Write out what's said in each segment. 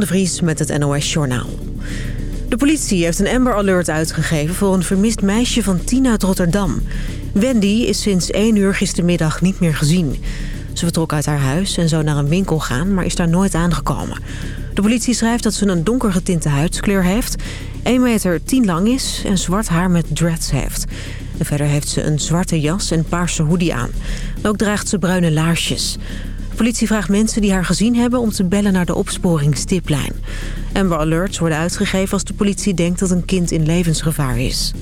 De Vries met het NOS Journaal. De politie heeft een Amber Alert uitgegeven voor een vermist meisje van 10 uit Rotterdam. Wendy is sinds 1 uur gistermiddag niet meer gezien. Ze vertrok uit haar huis en zou naar een winkel gaan, maar is daar nooit aangekomen. De politie schrijft dat ze een donker getinte huidskleur heeft... 1 meter 10 lang is en zwart haar met dreads heeft. Verder heeft ze een zwarte jas en paarse hoodie aan. ook draagt ze bruine laarsjes. Politie vraagt mensen die haar gezien hebben om te bellen naar de opsporingstiplijn. Amber Alerts worden uitgegeven als de politie denkt dat een kind in levensgevaar is.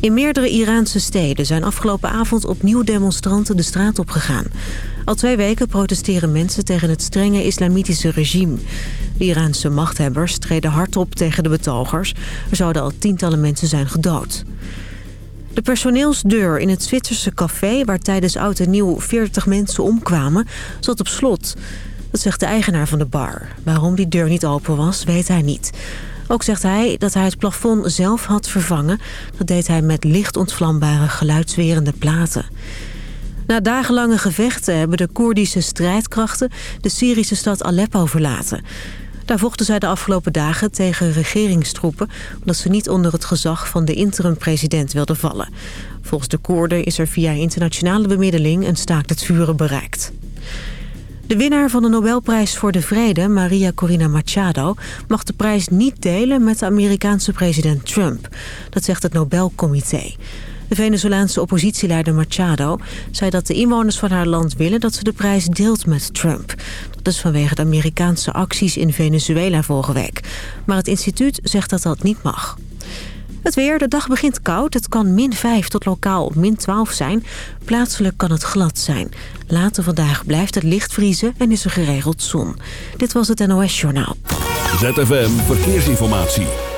In meerdere Iraanse steden zijn afgelopen avond opnieuw demonstranten de straat op gegaan. Al twee weken protesteren mensen tegen het strenge islamitische regime. De Iraanse machthebbers treden hard op tegen de betogers. Er zouden al tientallen mensen zijn gedood. De personeelsdeur in het Zwitserse café... waar tijdens oud en nieuw 40 mensen omkwamen, zat op slot. Dat zegt de eigenaar van de bar. Waarom die deur niet open was, weet hij niet. Ook zegt hij dat hij het plafond zelf had vervangen. Dat deed hij met licht ontvlambare geluidswerende platen. Na dagenlange gevechten hebben de Koerdische strijdkrachten... de Syrische stad Aleppo verlaten. Daar vochten zij de afgelopen dagen tegen regeringstroepen... omdat ze niet onder het gezag van de interim-president wilden vallen. Volgens de Koerden is er via internationale bemiddeling een staakt het vuren bereikt. De winnaar van de Nobelprijs voor de Vrede, Maria Corina Machado... mag de prijs niet delen met de Amerikaanse president Trump. Dat zegt het Nobelcomité. De Venezolaanse oppositieleider Machado zei dat de inwoners van haar land willen dat ze de prijs deelt met Trump. Dat is vanwege de Amerikaanse acties in Venezuela vorige week. Maar het instituut zegt dat dat niet mag. Het weer, de dag begint koud. Het kan min 5 tot lokaal min 12 zijn. Plaatselijk kan het glad zijn. Later vandaag blijft het licht vriezen en is er geregeld zon. Dit was het NOS Journaal. ZFM Verkeersinformatie.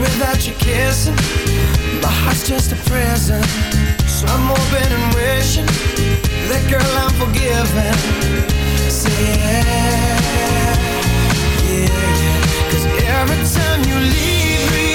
Without your kissing My heart's just a prison. So I'm hoping and wishing That girl I'm forgiven. Say yeah, yeah, yeah. Cause every time you leave me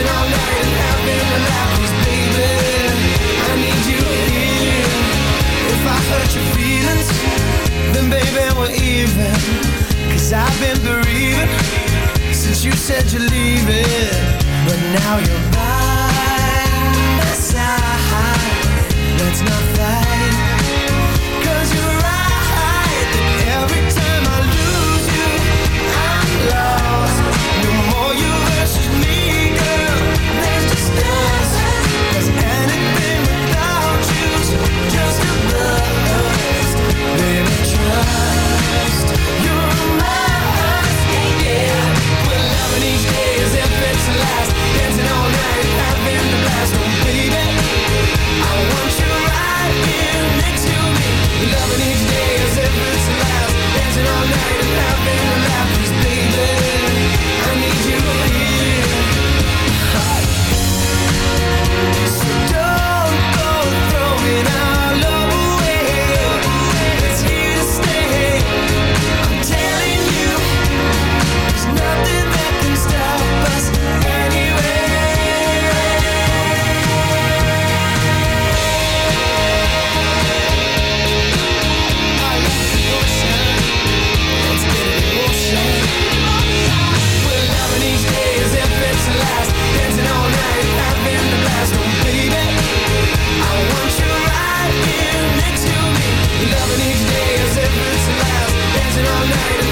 now baby. I need you here. If I hurt your feelings, then baby we're even. 'Cause I've been bereaving since you said you're leaving, but now you're by my side. Let's not fight. Loving each day as if it's the last. Dancing all night and having a laugh. National name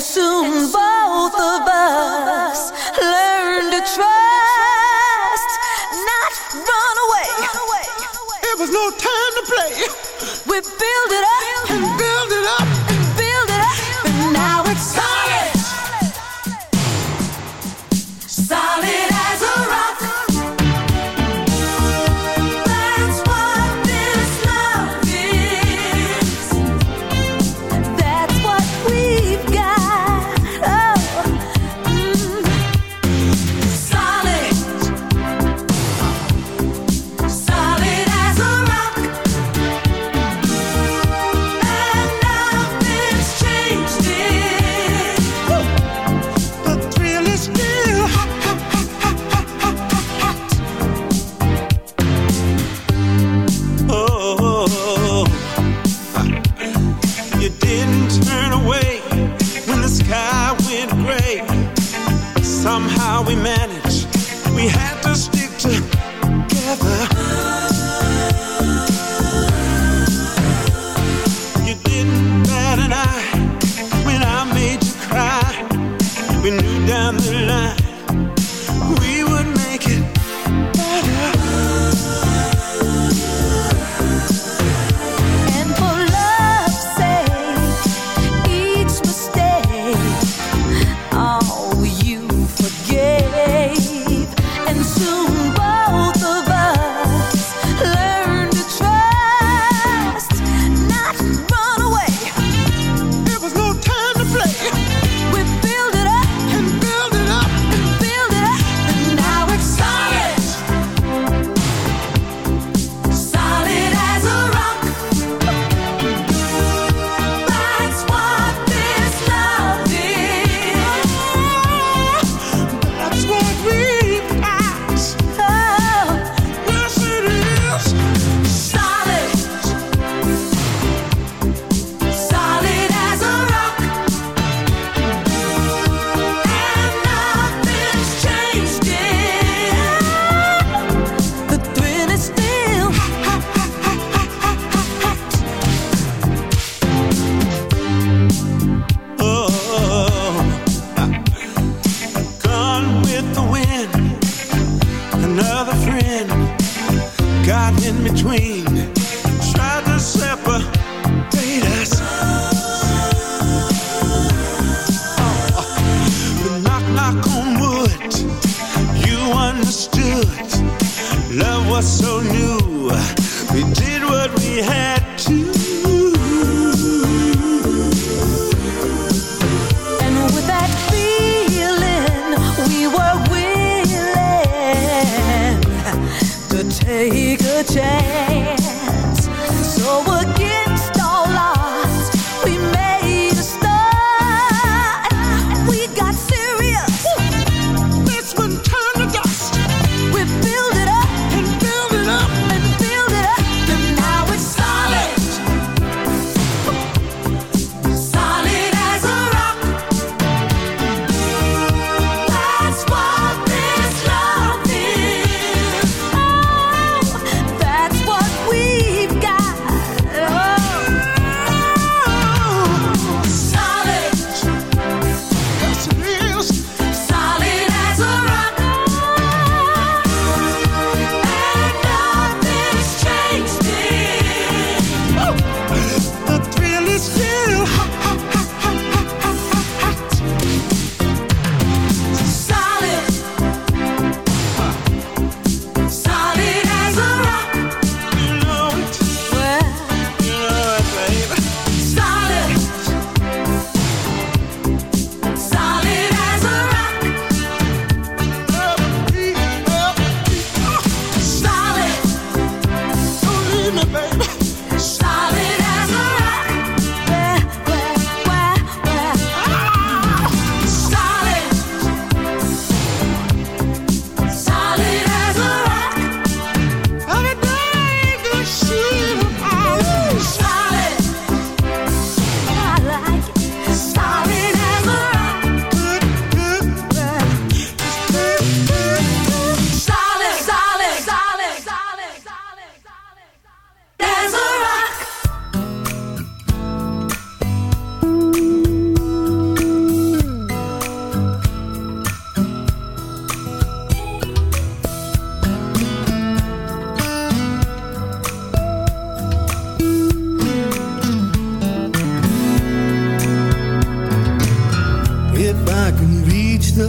soon both of us. Learn to trust, not run away. It was no time to play. We build it up.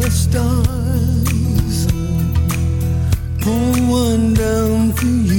stars pour one down for you.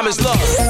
time is love.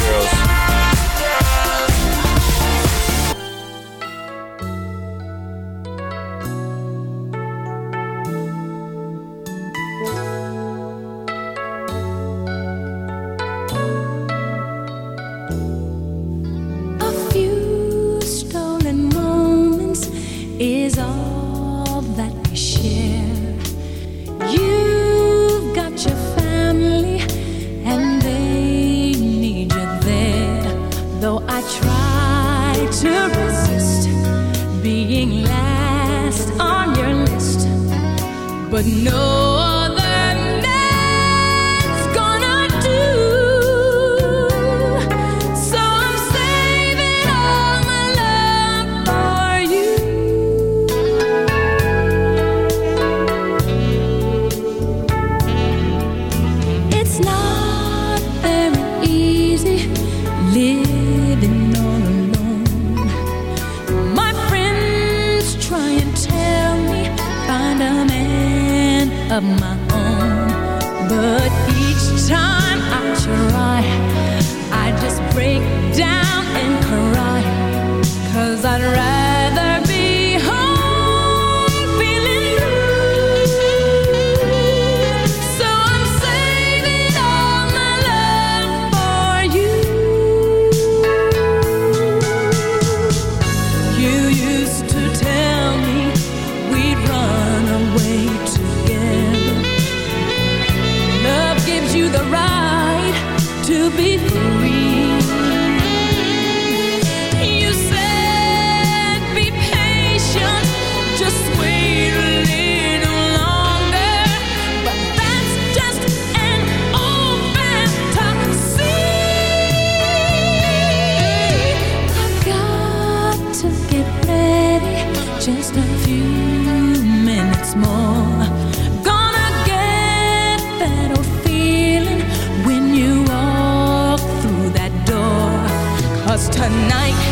tonight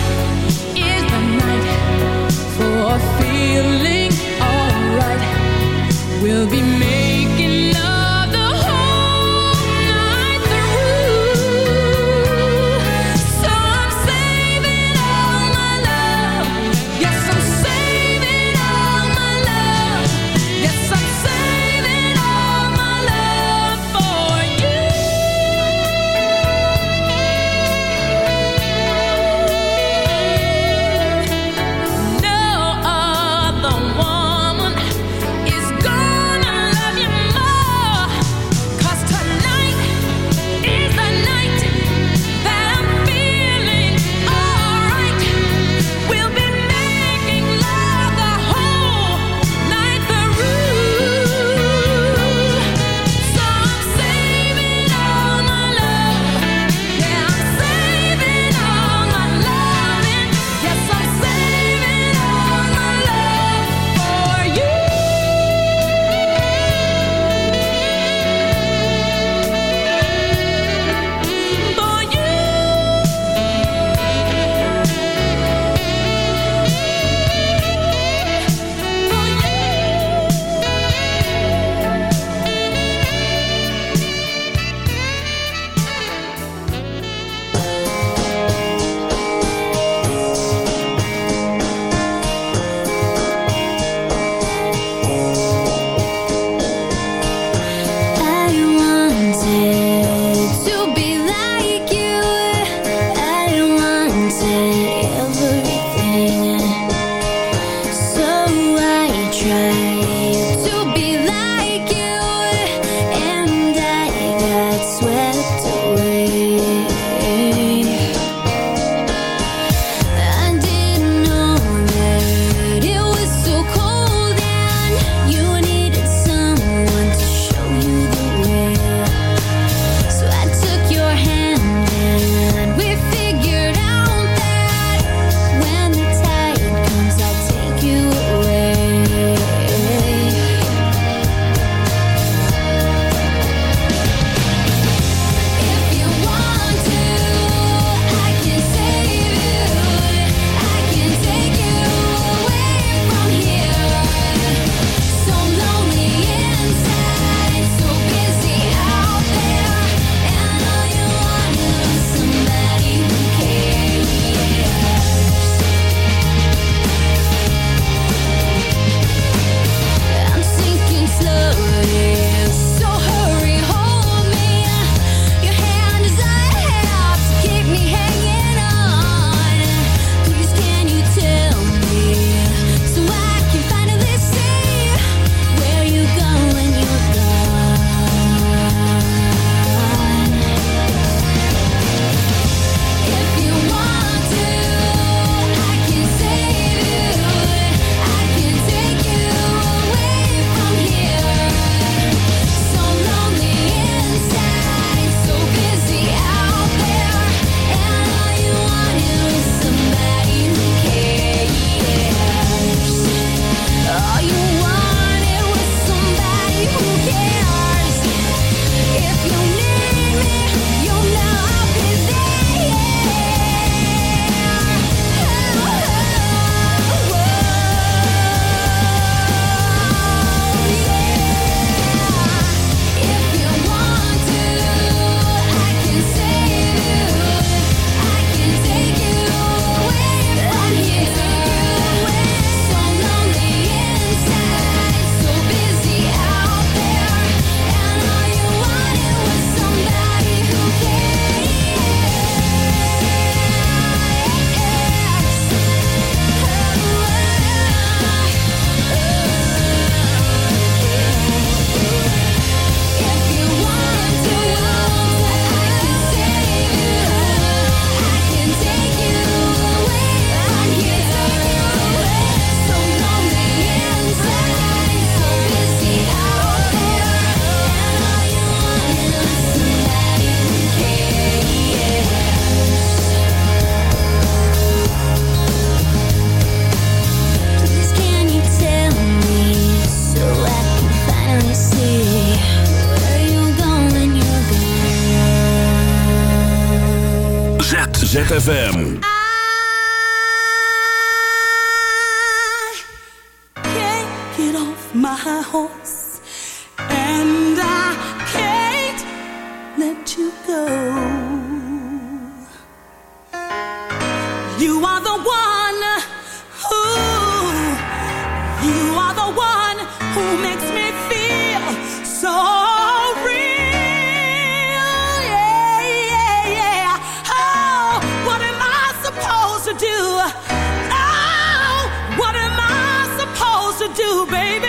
baby.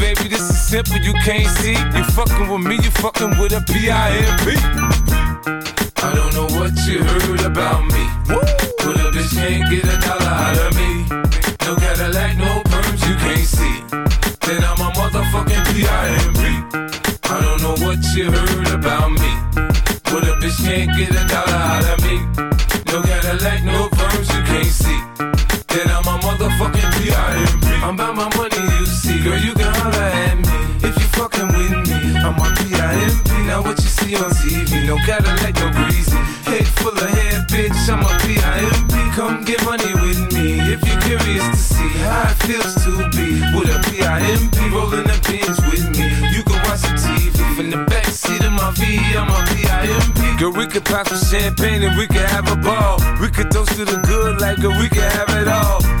baby, this is simple, you can't see. You fucking with me, you fucking with a P-I-M-P. I don't know what you heard about me. Woo. But a bitch can't get a dollar out of me. No Cadillac, no perms, you can't see. Then I'm a motherfucking P-I-M-P. I don't know what you heard about me. But a bitch can't get a dollar out of me. No Cadillac, no perms, you can't see. Then I'm a motherfucking P-I-M-P. I'm about my money, you see. Girl, you I'm a P.I.M.P. Now what you see on TV, no Cadillac, no greasy. Head full of hair, bitch, I'm a P.I.M.P. Come get money with me. If you're curious to see how it feels to be with a P.I.M.P. rolling the pins with me. You can watch the TV from the back seat of my V. I'm a P.I.M.P. Girl, we could pop some champagne and we could have a ball. We could toast to the good like girl, we could have it all.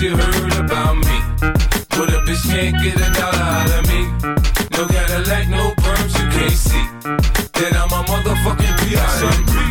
you heard about me. But a bitch can't get a dollar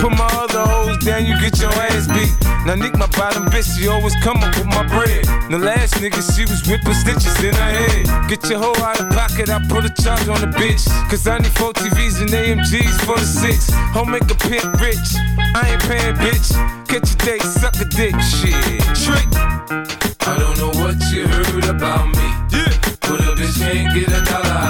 Put my other hoes down, you get your ass beat. Now Nick, my bottom bitch, she always come up with my bread. The last nigga, she was whipping stitches in her head. Get your hoe out of pocket, I put a charge on the bitch. Cause I need four TVs and AMGs for the six. Home make a pimp rich. I ain't paying, bitch. Catch a date, suck a dick, shit. Trick. I don't know what you heard about me. Yeah. But a bitch can't get a dollar